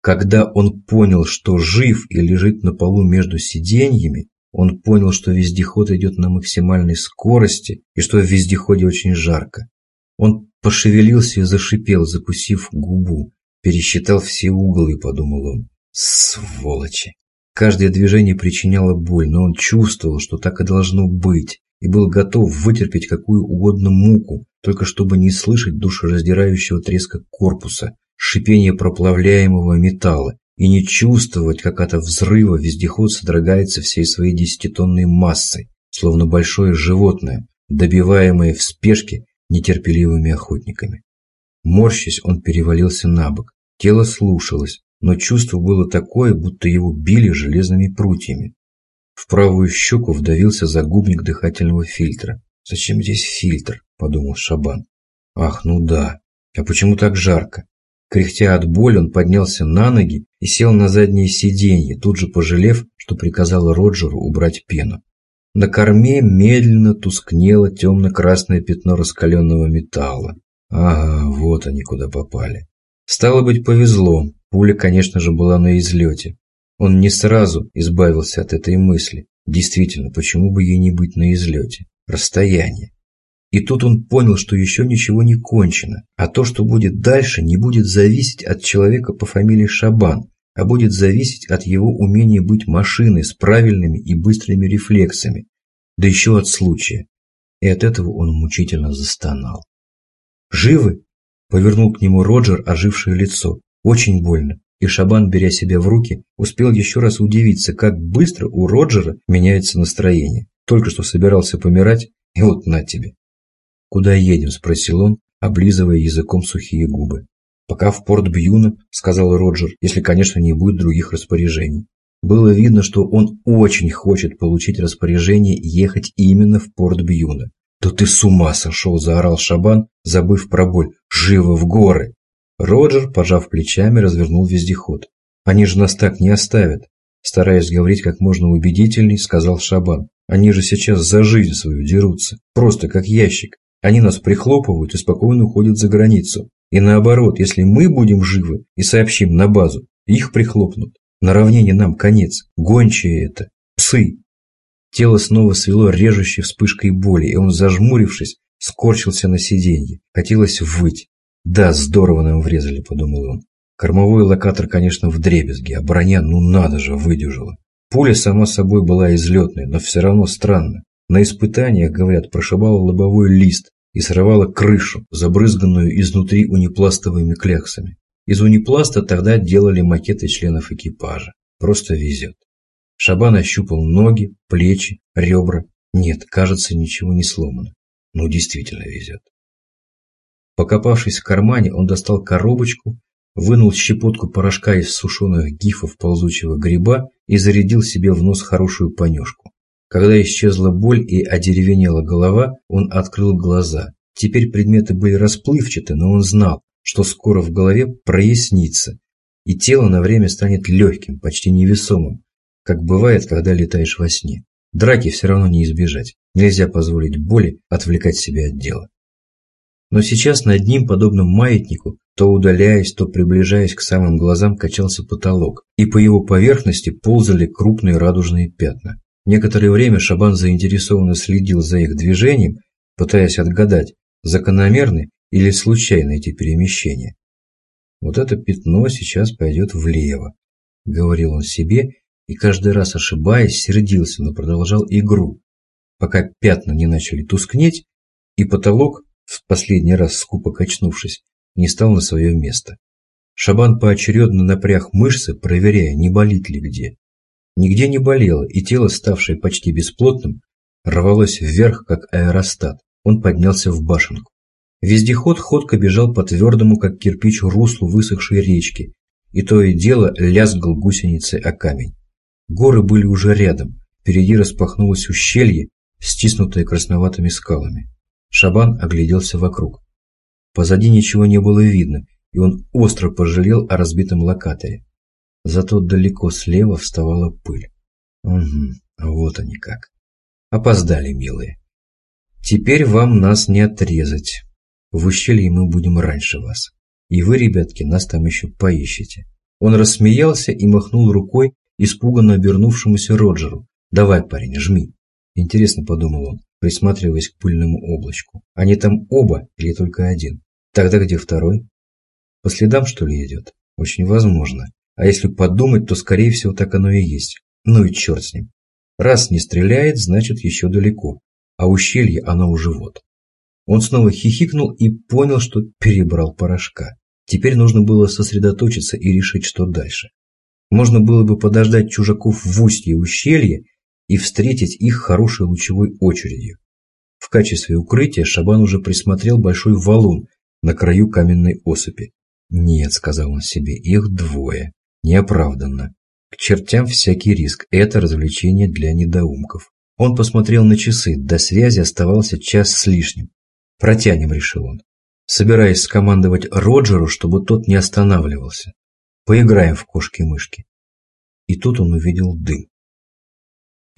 Когда он понял, что жив и лежит на полу между сиденьями, он понял, что вездеход идет на максимальной скорости и что в вездеходе очень жарко. Он пошевелился и зашипел, запустив губу. Пересчитал все углы, подумал он. Сволочи! Каждое движение причиняло боль, но он чувствовал, что так и должно быть и был готов вытерпеть какую угодно муку, только чтобы не слышать душераздирающего треска корпуса, шипения проплавляемого металла и не чувствовать, как от взрыва вездеход содрогается всей своей десятитонной массой, словно большое животное, добиваемое в спешке нетерпеливыми охотниками. Морщись, он перевалился на бок. Тело слушалось, но чувство было такое, будто его били железными прутьями. В правую щеку вдавился загубник дыхательного фильтра. «Зачем здесь фильтр?» – подумал Шабан. «Ах, ну да. А почему так жарко?» Кряхтя от боли, он поднялся на ноги и сел на заднее сиденье, тут же пожалев, что приказал Роджеру убрать пену. На корме медленно тускнело темно-красное пятно раскаленного металла. Ага, вот они куда попали. Стало быть, повезло. Пуля, конечно же, была на излете. Он не сразу избавился от этой мысли. Действительно, почему бы ей не быть на излете? Расстояние. И тут он понял, что еще ничего не кончено, а то, что будет дальше, не будет зависеть от человека по фамилии Шабан, а будет зависеть от его умения быть машиной с правильными и быстрыми рефлексами, да еще от случая. И от этого он мучительно застонал. «Живы?» – повернул к нему Роджер ожившее лицо. «Очень больно и Шабан, беря себя в руки, успел еще раз удивиться, как быстро у Роджера меняется настроение. Только что собирался помирать, и вот на тебе. «Куда едем?» – спросил он, облизывая языком сухие губы. «Пока в порт Бьюна», – сказал Роджер, если, конечно, не будет других распоряжений. Было видно, что он очень хочет получить распоряжение ехать именно в порт Бьюна. «Да ты с ума сошел!» – заорал Шабан, забыв про боль. «Живо в горы!» Роджер, пожав плечами, развернул вездеход. «Они же нас так не оставят», стараясь говорить как можно убедительней, сказал Шабан. «Они же сейчас за жизнь свою дерутся, просто как ящик. Они нас прихлопывают и спокойно уходят за границу. И наоборот, если мы будем живы и сообщим на базу, их прихлопнут. На равнине нам конец. Гончие это. Псы. Тело снова свело режущей вспышкой боли, и он, зажмурившись, скорчился на сиденье. Хотелось выть. «Да, здорово нам врезали», – подумал он. Кормовой локатор, конечно, в дребезге, а броня, ну надо же, выдержала. Пуля, сама собой, была излетной, но все равно странно. На испытаниях, говорят, прошибала лобовой лист и срывала крышу, забрызганную изнутри унипластовыми кляксами. Из унипласта тогда делали макеты членов экипажа. Просто везет. Шабан ощупал ноги, плечи, ребра. Нет, кажется, ничего не сломано. Ну, действительно везет. Покопавшись в кармане, он достал коробочку, вынул щепотку порошка из сушеных гифов ползучего гриба и зарядил себе в нос хорошую понюшку. Когда исчезла боль и одеревенела голова, он открыл глаза. Теперь предметы были расплывчаты, но он знал, что скоро в голове прояснится, и тело на время станет легким, почти невесомым, как бывает, когда летаешь во сне. Драки все равно не избежать. Нельзя позволить боли отвлекать себя от дела. Но сейчас над ним, подобно маятнику, то удаляясь, то приближаясь к самым глазам, качался потолок, и по его поверхности ползали крупные радужные пятна. Некоторое время Шабан заинтересованно следил за их движением, пытаясь отгадать, закономерны или случайны эти перемещения. Вот это пятно сейчас пойдет влево, говорил он себе и каждый раз ошибаясь сердился, но продолжал игру, пока пятна не начали тускнеть и потолок, в последний раз скупо качнувшись, не стал на свое место. Шабан поочередно напряг мышцы, проверяя, не болит ли где. Нигде не болело, и тело, ставшее почти бесплотным, рвалось вверх, как аэростат. Он поднялся в башенку. Вездеход ходко бежал по твердому, как кирпич, руслу высохшей речки, и то и дело лязгал гусеницей о камень. Горы были уже рядом, впереди распахнулось ущелье, стиснутое красноватыми скалами. Шабан огляделся вокруг. Позади ничего не было видно, и он остро пожалел о разбитом локаторе. Зато далеко слева вставала пыль. Угу, вот они как. Опоздали, милые. Теперь вам нас не отрезать. В ущелье мы будем раньше вас. И вы, ребятки, нас там еще поищете. Он рассмеялся и махнул рукой испуганно обернувшемуся Роджеру. «Давай, парень, жми». Интересно, подумал он, присматриваясь к пыльному облачку. Они там оба или только один? Тогда где второй? По следам, что ли, идет? Очень возможно. А если подумать, то, скорее всего, так оно и есть. Ну и черт с ним. Раз не стреляет, значит, еще далеко. А ущелье оно уже вот. Он снова хихикнул и понял, что перебрал порошка. Теперь нужно было сосредоточиться и решить, что дальше. Можно было бы подождать чужаков в устье ущелья и встретить их хорошей лучевой очередью. В качестве укрытия Шабан уже присмотрел большой валун на краю каменной осыпи. «Нет», — сказал он себе, — «их двое. Неоправданно. К чертям всякий риск. Это развлечение для недоумков». Он посмотрел на часы. До связи оставался час с лишним. Протянем, решил он, собираясь скомандовать Роджеру, чтобы тот не останавливался. Поиграем в кошки-мышки. И тут он увидел дым.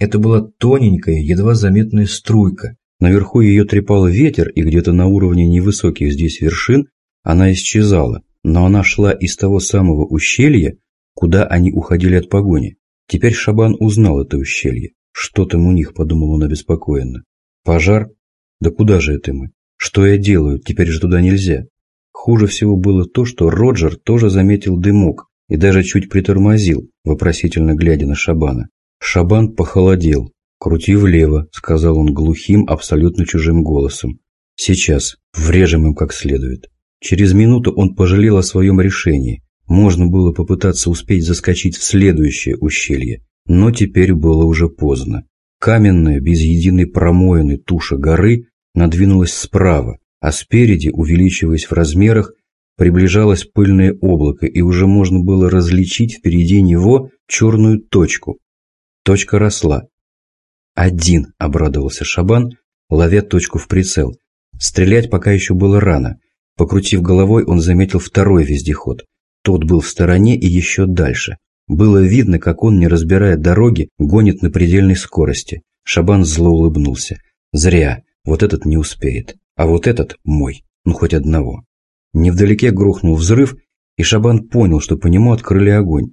Это была тоненькая, едва заметная струйка. Наверху ее трепал ветер, и где-то на уровне невысоких здесь вершин она исчезала, но она шла из того самого ущелья, куда они уходили от погони. Теперь Шабан узнал это ущелье. Что там у них, подумал он обеспокоенно. Пожар? Да куда же это мы? Что я делаю? Теперь же туда нельзя. Хуже всего было то, что Роджер тоже заметил дымок и даже чуть притормозил, вопросительно глядя на Шабана. Шабан похолодел. «Крути влево», — сказал он глухим, абсолютно чужим голосом. «Сейчас. Врежем им как следует». Через минуту он пожалел о своем решении. Можно было попытаться успеть заскочить в следующее ущелье, но теперь было уже поздно. Каменная, без единой промоины туша горы надвинулась справа, а спереди, увеличиваясь в размерах, приближалось пыльное облако, и уже можно было различить впереди него черную точку. Точка росла. «Один», — обрадовался Шабан, ловя точку в прицел. Стрелять пока еще было рано. Покрутив головой, он заметил второй вездеход. Тот был в стороне и еще дальше. Было видно, как он, не разбирая дороги, гонит на предельной скорости. Шабан зло улыбнулся. «Зря. Вот этот не успеет. А вот этот мой. Ну, хоть одного. Невдалеке грохнул взрыв, и Шабан понял, что по нему открыли огонь.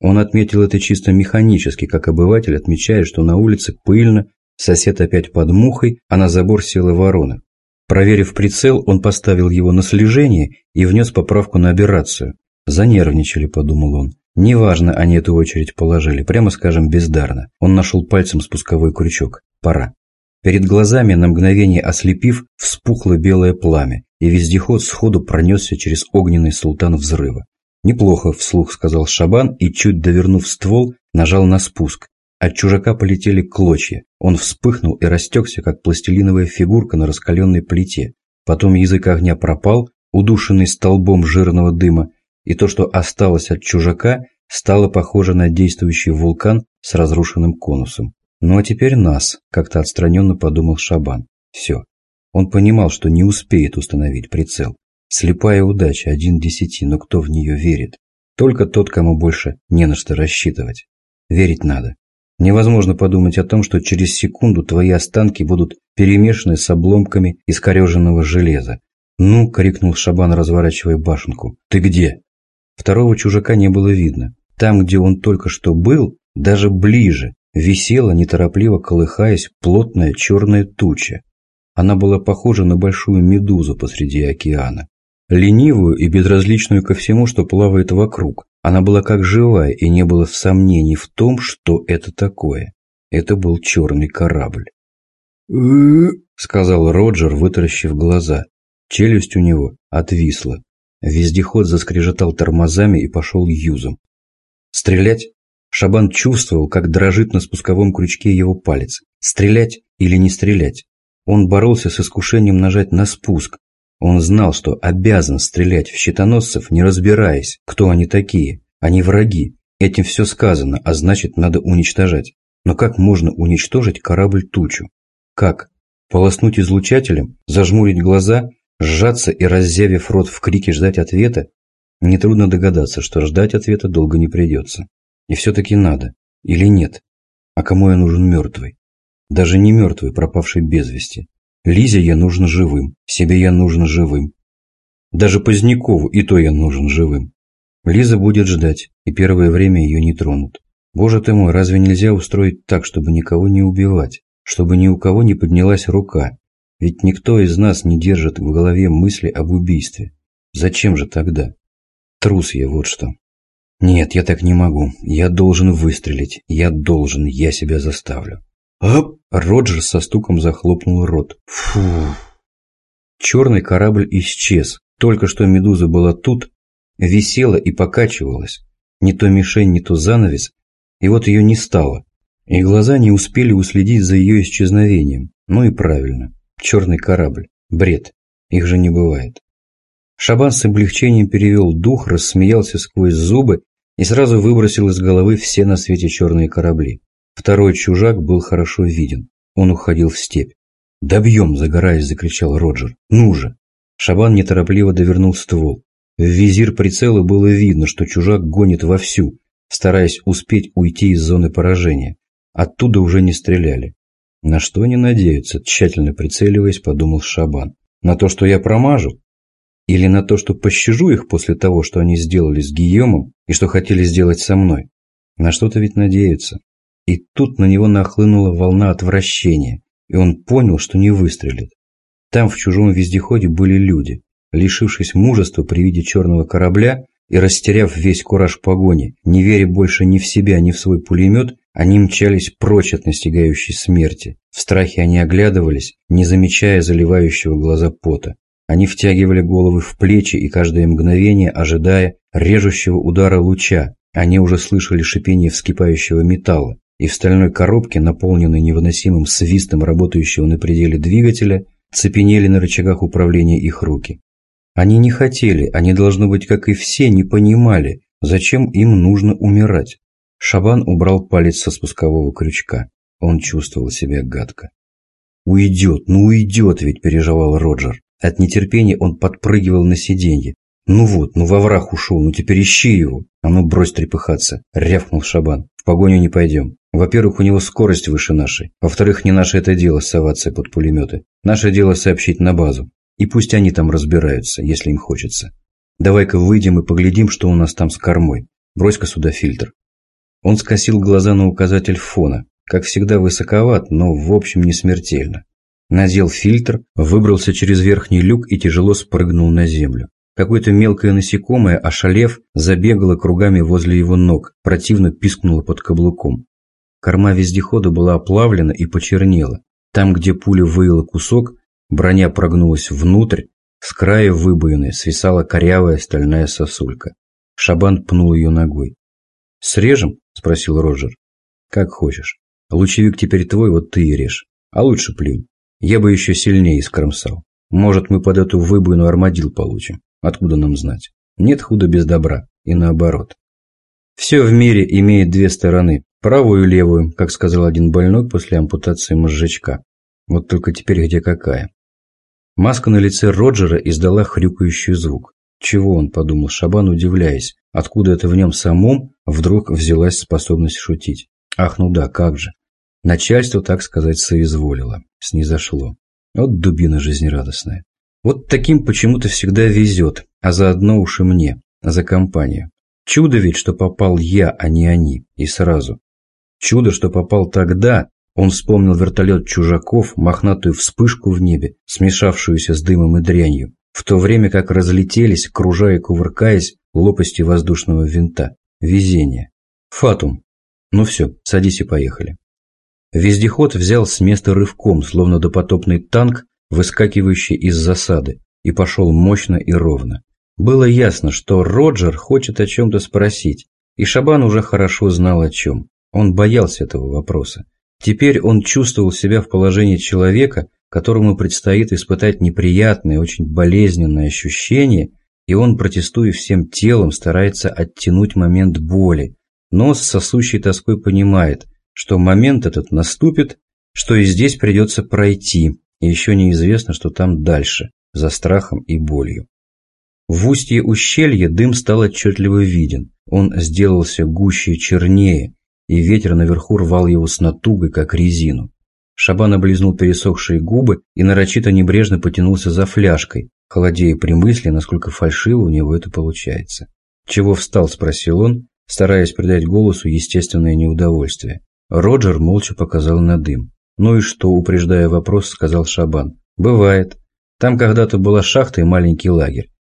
Он отметил это чисто механически, как обыватель отмечает, что на улице пыльно, сосед опять под мухой, а на забор села ворона. Проверив прицел, он поставил его на слежение и внес поправку на операцию. «Занервничали», — подумал он. «Неважно, они эту очередь положили, прямо скажем, бездарно». Он нашел пальцем спусковой крючок. «Пора». Перед глазами, на мгновение ослепив, вспухло белое пламя, и вездеход сходу пронесся через огненный султан взрыва. «Неплохо», – вслух сказал Шабан и, чуть довернув ствол, нажал на спуск. От чужака полетели клочья. Он вспыхнул и растекся, как пластилиновая фигурка на раскаленной плите. Потом язык огня пропал, удушенный столбом жирного дыма, и то, что осталось от чужака, стало похоже на действующий вулкан с разрушенным конусом. Ну а теперь нас, как-то отстраненно подумал Шабан. Все. Он понимал, что не успеет установить прицел. Слепая удача, один десяти, но кто в нее верит? Только тот, кому больше не на что рассчитывать. Верить надо. Невозможно подумать о том, что через секунду твои останки будут перемешаны с обломками искореженного железа. «Ну!» – крикнул Шабан, разворачивая башенку. «Ты где?» Второго чужака не было видно. Там, где он только что был, даже ближе, висела, неторопливо колыхаясь, плотная черная туча. Она была похожа на большую медузу посреди океана. Ленивую и безразличную ко всему, что плавает вокруг. Она была как живая, и не было сомнений в том, что это такое. Это был черный корабль. сказал Роджер, вытаращив глаза. Челюсть у него отвисла. Вездеход заскрежетал тормозами и пошел юзом. Стрелять? Шабан чувствовал, как дрожит на спусковом крючке его палец. Стрелять или не стрелять? Он боролся с искушением нажать на спуск. Он знал, что обязан стрелять в щитоносцев, не разбираясь, кто они такие. Они враги. Этим все сказано, а значит, надо уничтожать. Но как можно уничтожить корабль-тучу? Как? Полоснуть излучателем? Зажмурить глаза? Сжаться и, раззявив рот в крике, ждать ответа? Нетрудно догадаться, что ждать ответа долго не придется. И все-таки надо. Или нет? А кому я нужен мертвый? Даже не мертвый, пропавший без вести. Лизе я нужен живым, себе я нужен живым. Даже Позднякову и то я нужен живым. Лиза будет ждать, и первое время ее не тронут. Боже ты мой, разве нельзя устроить так, чтобы никого не убивать? Чтобы ни у кого не поднялась рука? Ведь никто из нас не держит в голове мысли об убийстве. Зачем же тогда? Трус я, вот что. Нет, я так не могу. Я должен выстрелить. Я должен, я себя заставлю. Ап! Роджер со стуком захлопнул рот. Фу. Черный корабль исчез. Только что медуза была тут, висела и покачивалась. Не то мишень, не то занавес. И вот ее не стало. И глаза не успели уследить за ее исчезновением. Ну и правильно. Черный корабль. Бред. Их же не бывает. Шабан с облегчением перевел дух, рассмеялся сквозь зубы и сразу выбросил из головы все на свете черные корабли. Второй чужак был хорошо виден. Он уходил в степь. «Добьем!» – загораясь, закричал Роджер. «Ну же!» Шабан неторопливо довернул ствол. В визир прицела было видно, что чужак гонит вовсю, стараясь успеть уйти из зоны поражения. Оттуда уже не стреляли. На что они надеются, тщательно прицеливаясь, подумал Шабан. На то, что я промажу? Или на то, что пощажу их после того, что они сделали с Гийомом и что хотели сделать со мной? На что-то ведь надеются. И тут на него нахлынула волна отвращения, и он понял, что не выстрелит. Там в чужом вездеходе были люди. Лишившись мужества при виде черного корабля и растеряв весь кураж погони, не веря больше ни в себя, ни в свой пулемет, они мчались прочь от настигающей смерти. В страхе они оглядывались, не замечая заливающего глаза пота. Они втягивали головы в плечи и каждое мгновение, ожидая режущего удара луча, они уже слышали шипение вскипающего металла и в стальной коробке, наполненной невыносимым свистом работающего на пределе двигателя, цепенели на рычагах управления их руки. Они не хотели, они, должно быть, как и все, не понимали, зачем им нужно умирать. Шабан убрал палец со спускового крючка. Он чувствовал себя гадко. «Уйдет, ну уйдет ведь», – переживал Роджер. От нетерпения он подпрыгивал на сиденье. «Ну вот, ну во враг ушел, ну теперь ищи его!» «А ну брось трепыхаться!» – рявкнул Шабан. «В погоню не пойдем. Во-первых, у него скорость выше нашей. Во-вторых, не наше это дело соваться под пулеметы. Наше дело сообщить на базу. И пусть они там разбираются, если им хочется. Давай-ка выйдем и поглядим, что у нас там с кормой. Брось-ка сюда фильтр». Он скосил глаза на указатель фона. Как всегда высоковат, но в общем не смертельно. Надел фильтр, выбрался через верхний люк и тяжело спрыгнул на землю. Какое-то мелкое насекомое, ошалев, забегало кругами возле его ног, противно пискнуло под каблуком. Корма вездехода была оплавлена и почернела. Там, где пуля выила кусок, броня прогнулась внутрь, с края выбоины свисала корявая стальная сосулька. Шабан пнул ее ногой. «Срежем?» – спросил Роджер. «Как хочешь. Лучевик теперь твой, вот ты и режь. А лучше плюнь. Я бы еще сильнее искромсал. Может, мы под эту выбоину армадил получим. Откуда нам знать? Нет худа без добра. И наоборот. Все в мире имеет две стороны. Правую и левую, как сказал один больной после ампутации мозжечка. Вот только теперь где какая? Маска на лице Роджера издала хрюкающий звук. Чего он, подумал Шабан, удивляясь, откуда это в нем самом вдруг взялась способность шутить. Ах, ну да, как же. Начальство, так сказать, соизволило, снизошло. Вот дубина жизнерадостная. Вот таким почему-то всегда везет, а заодно уж и мне, за компанию. Чудо ведь, что попал я, а не они, и сразу. Чудо, что попал тогда, он вспомнил вертолет чужаков, мохнатую вспышку в небе, смешавшуюся с дымом и дрянью, в то время как разлетелись, кружая и кувыркаясь, лопасти воздушного винта. Везение. Фатум. Ну все, садись и поехали. Вездеход взял с места рывком, словно допотопный танк, выскакивающий из засады, и пошел мощно и ровно. Было ясно, что Роджер хочет о чем-то спросить, и Шабан уже хорошо знал о чем. Он боялся этого вопроса. Теперь он чувствовал себя в положении человека, которому предстоит испытать неприятное, очень болезненное ощущение, и он, протестуя всем телом, старается оттянуть момент боли, но с сосущей тоской понимает, что момент этот наступит, что и здесь придется пройти, и еще неизвестно, что там дальше, за страхом и болью. В устье ущелья дым стал отчетливо виден, он сделался гуще и чернее, и ветер наверху рвал его с натугой, как резину. Шабан облизнул пересохшие губы и нарочито небрежно потянулся за фляжкой, холодея при мысли, насколько фальшиво у него это получается. «Чего встал?» – спросил он, стараясь придать голосу естественное неудовольствие. Роджер молча показал на дым. «Ну и что?» – упреждая вопрос, сказал Шабан. «Бывает. Там когда-то была шахта и маленький лагерь.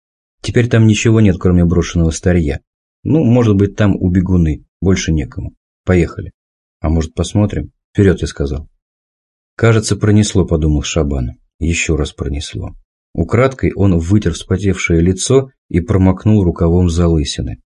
Теперь там ничего нет, кроме брошенного старья. Ну, может быть, там у бегуны. Больше некому. Поехали. А может, посмотрим? Вперед, я сказал. Кажется, пронесло, подумал Шабан. Еще раз пронесло. Украдкой он вытер вспотевшее лицо и промокнул рукавом залысины.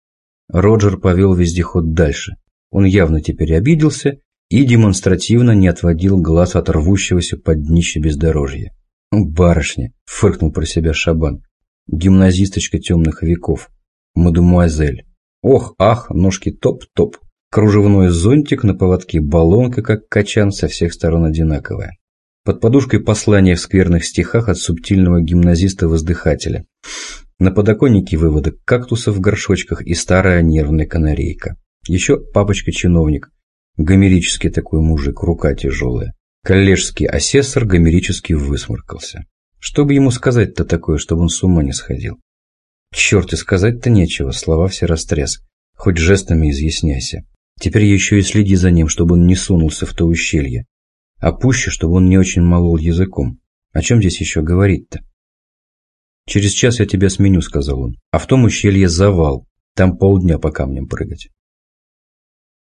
Роджер повел вездеход дальше. Он явно теперь обиделся и демонстративно не отводил глаз от рвущегося под днище бездорожья. «Барышня!» – фыркнул про себя Шабан. «Гимназисточка темных веков. Мадемуазель. Ох, ах, ножки топ-топ. Кружевной зонтик на поводке, баллонка, как качан, со всех сторон одинаковая. Под подушкой послание в скверных стихах от субтильного гимназиста-воздыхателя. На подоконнике выводок кактусов в горшочках и старая нервная канарейка. Еще папочка-чиновник. Гомерический такой мужик, рука тяжелая. Коллежский асессор гомерически высморкался. Что бы ему сказать-то такое, чтобы он с ума не сходил? Черт, и сказать-то нечего, слова все растряс. Хоть жестами изъясняйся. Теперь еще и следи за ним, чтобы он не сунулся в то ущелье. А пуще, чтобы он не очень молол языком. О чем здесь еще говорить-то? «Через час я тебя сменю», — сказал он. «А в том ущелье завал. Там полдня по камням прыгать».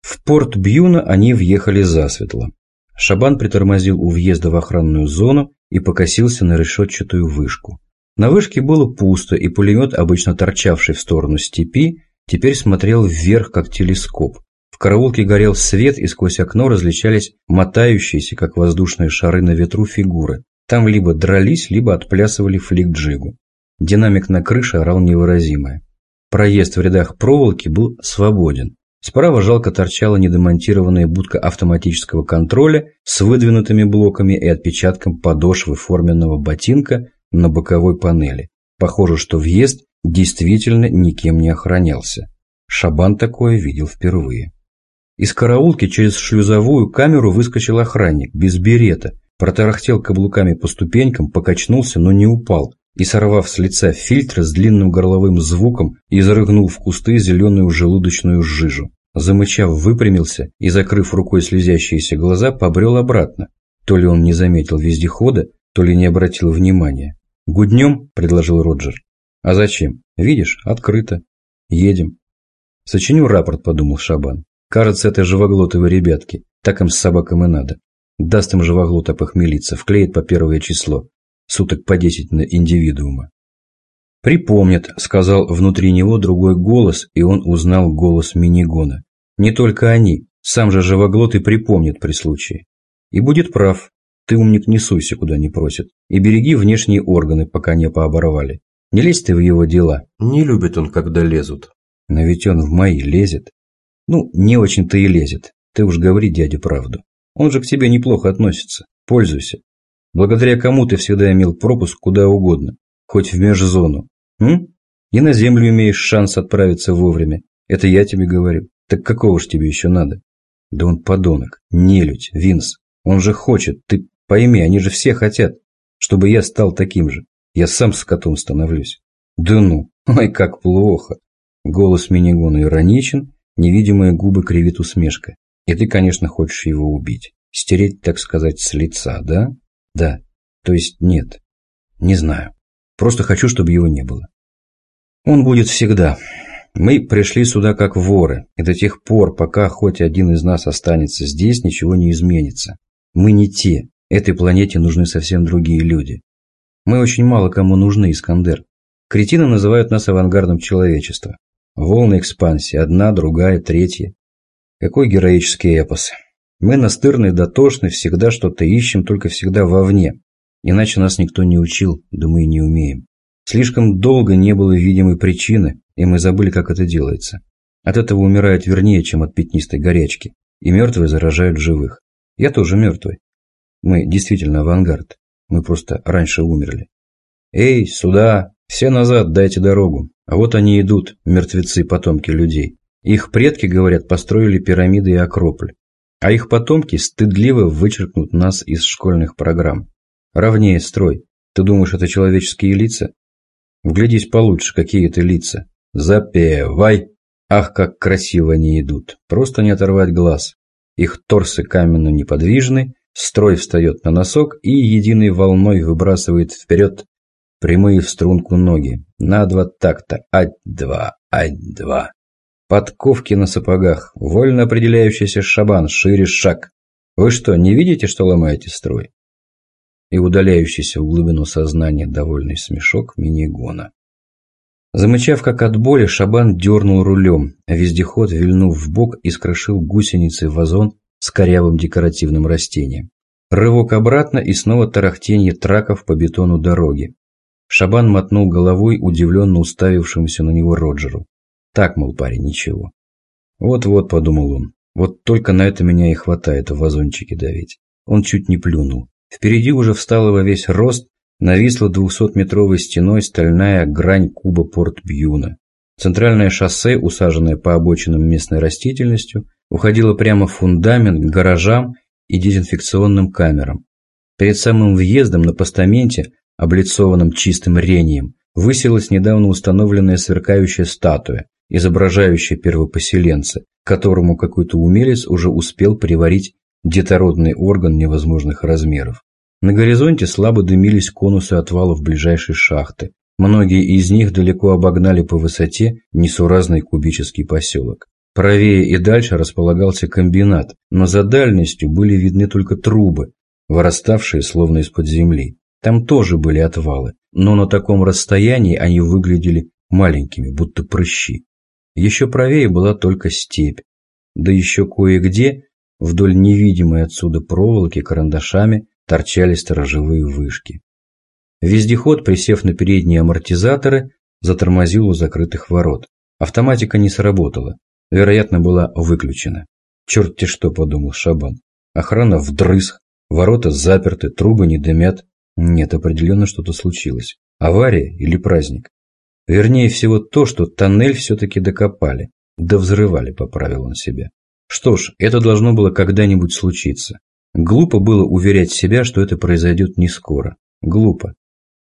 В порт Бьюна они въехали засветло. Шабан притормозил у въезда в охранную зону и покосился на решетчатую вышку. На вышке было пусто, и пулемет, обычно торчавший в сторону степи, теперь смотрел вверх, как телескоп. В караулке горел свет, и сквозь окно различались мотающиеся, как воздушные шары на ветру, фигуры. Там либо дрались, либо отплясывали флик-джигу. Динамик на крыше орал невыразимое. Проезд в рядах проволоки был свободен. Справа жалко торчала недомонтированная будка автоматического контроля с выдвинутыми блоками и отпечатком подошвы форменного ботинка на боковой панели. Похоже, что въезд действительно никем не охранялся. Шабан такое видел впервые. Из караулки через шлюзовую камеру выскочил охранник, без берета, протарахтел каблуками по ступенькам, покачнулся, но не упал, и, сорвав с лица фильтр с длинным горловым звуком, изрыгнул в кусты зеленую желудочную жижу. Замычав, выпрямился и, закрыв рукой слезящиеся глаза, побрел обратно. То ли он не заметил вездехода, то ли не обратил внимания. «Гуднем?» – предложил Роджер. «А зачем? Видишь, открыто. Едем». «Сочиню рапорт», – подумал Шабан. «Кажется, это живоглотовые ребятки. Так им с собакам и надо. Даст им живоглот опохмелиться, вклеит по первое число суток по десять на индивидуума. «Припомнят», — сказал внутри него другой голос, и он узнал голос Минигона. «Не только они, сам же живоглот и припомнит при случае. И будет прав. Ты, умник, не суйся, куда не просят. И береги внешние органы, пока не пооборвали. Не лезь ты в его дела». Не любит он, когда лезут. Но ведь он в мои лезет. Ну, не очень-то и лезет. Ты уж говори дяде правду. Он же к тебе неплохо относится. Пользуйся. Благодаря кому ты всегда имел пропуск куда угодно, хоть в межзону. М? И на землю имеешь шанс отправиться вовремя. Это я тебе говорю. Так какого ж тебе еще надо? Да он подонок, нелюдь, Винс. Он же хочет, ты пойми, они же все хотят, чтобы я стал таким же. Я сам с котом становлюсь. Да ну, ой, как плохо. Голос Минигона ироничен, невидимые губы кривит усмешка. И ты, конечно, хочешь его убить. Стереть, так сказать, с лица, да? Да. То есть нет. Не знаю. Просто хочу, чтобы его не было. Он будет всегда. Мы пришли сюда как воры, и до тех пор, пока хоть один из нас останется здесь, ничего не изменится. Мы не те. Этой планете нужны совсем другие люди. Мы очень мало кому нужны, Искандер. Кретины называют нас авангардом человечества. Волны экспансии, одна, другая, третья. Какой героический эпос. Мы настырны, дотошны, всегда что-то ищем, только всегда вовне. Иначе нас никто не учил, да мы и не умеем. Слишком долго не было видимой причины, и мы забыли, как это делается. От этого умирают вернее, чем от пятнистой горячки, и мертвые заражают живых. Я тоже мертвый. Мы действительно авангард. Мы просто раньше умерли. Эй, сюда! Все назад, дайте дорогу. А вот они идут, мертвецы, потомки людей. Их предки, говорят, построили пирамиды и Акрополь. А их потомки стыдливо вычеркнут нас из школьных программ. Ровнее строй. Ты думаешь, это человеческие лица? Вглядись получше, какие это лица. Запевай! Ах, как красиво они идут. Просто не оторвать глаз. Их торсы каменно неподвижны, строй встает на носок и единой волной выбрасывает вперед прямые в струнку ноги. На два такта. Ать-два, ать-два. Подковки на сапогах. Вольно определяющийся шабан, шире шаг. Вы что, не видите, что ломаете строй? И удаляющийся в глубину сознания довольный смешок минигона. Замычав как от боли, Шабан дернул рулем, а вездеход, вильнув в бок, искрошил гусеницей вазон с корявым декоративным растением. Рывок обратно и снова тарахтенье траков по бетону дороги. Шабан мотнул головой, удивленно уставившемуся на него Роджеру. Так, мол, парень, ничего. Вот-вот, подумал он, вот только на это меня и хватает в вазончике давить. Он чуть не плюнул. Впереди уже встала во весь рост нависла двухсотметровой стеной стальная грань куба Порт-Бьюна. Центральное шоссе, усаженное по обочинам местной растительностью, уходило прямо в фундамент к гаражам и дезинфекционным камерам. Перед самым въездом на постаменте, облицованном чистым рением, высилась недавно установленная сверкающая статуя, изображающая первопоселенца, которому какой-то умелец уже успел приварить детородный орган невозможных размеров. На горизонте слабо дымились конусы отвалов ближайшей шахты. Многие из них далеко обогнали по высоте несуразный кубический поселок. Правее и дальше располагался комбинат, но за дальностью были видны только трубы, выраставшие словно из-под земли. Там тоже были отвалы, но на таком расстоянии они выглядели маленькими, будто прыщи. Еще правее была только степь, да еще кое-где, вдоль невидимой отсюда проволоки карандашами, торчали сторожевые вышки. Вездеход, присев на передние амортизаторы, затормозил у закрытых ворот. Автоматика не сработала, вероятно, была выключена. «Черт те что», – подумал Шабан. Охрана вдрызг, ворота заперты, трубы не дымят. Нет, определенно что-то случилось. Авария или праздник? Вернее всего то, что тоннель все-таки докопали. Да взрывали, поправил он себя. Что ж, это должно было когда-нибудь случиться. Глупо было уверять себя, что это произойдет не скоро. Глупо.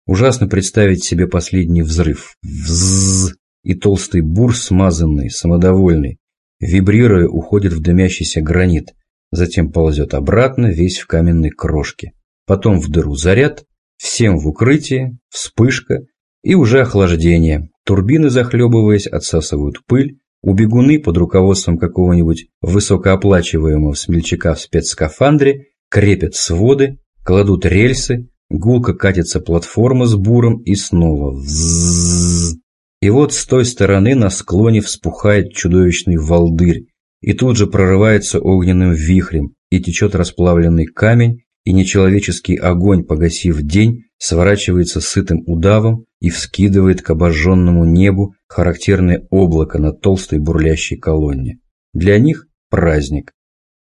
Ужасно представить себе последний взрыв. Взззз. И толстый бур, смазанный, самодовольный, вибрируя, уходит в дымящийся гранит. Затем ползет обратно, весь в каменной крошке. Потом в дыру заряд, всем в укрытие, вспышка и уже охлаждение. Турбины, захлебываясь, отсасывают пыль, у бегуны под руководством какого-нибудь высокооплачиваемого смельчака в спецскафандре крепят своды, кладут рельсы, гулко катится платформа с буром и снова взззз. И вот с той стороны на склоне вспухает чудовищный волдырь, и тут же прорывается огненным вихрем, и течет расплавленный камень, и нечеловеческий огонь, погасив день, сворачивается сытым удавом и вскидывает к обожженному небу характерное облако на толстой бурлящей колонне. Для них праздник.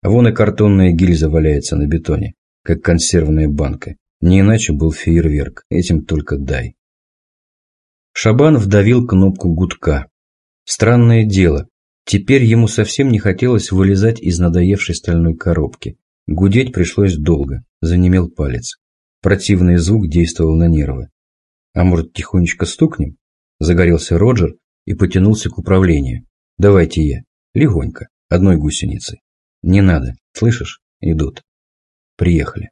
Вон и картонная гильза валяется на бетоне, как консервная банка. Не иначе был фейерверк, этим только дай. Шабан вдавил кнопку гудка. Странное дело, теперь ему совсем не хотелось вылезать из надоевшей стальной коробки. Гудеть пришлось долго, занемел палец. Противный звук действовал на нервы. А может, тихонечко стукнем? Загорелся Роджер и потянулся к управлению. Давайте я. Легонько, одной гусеницей. Не надо, слышишь? Идут. Приехали.